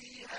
فيها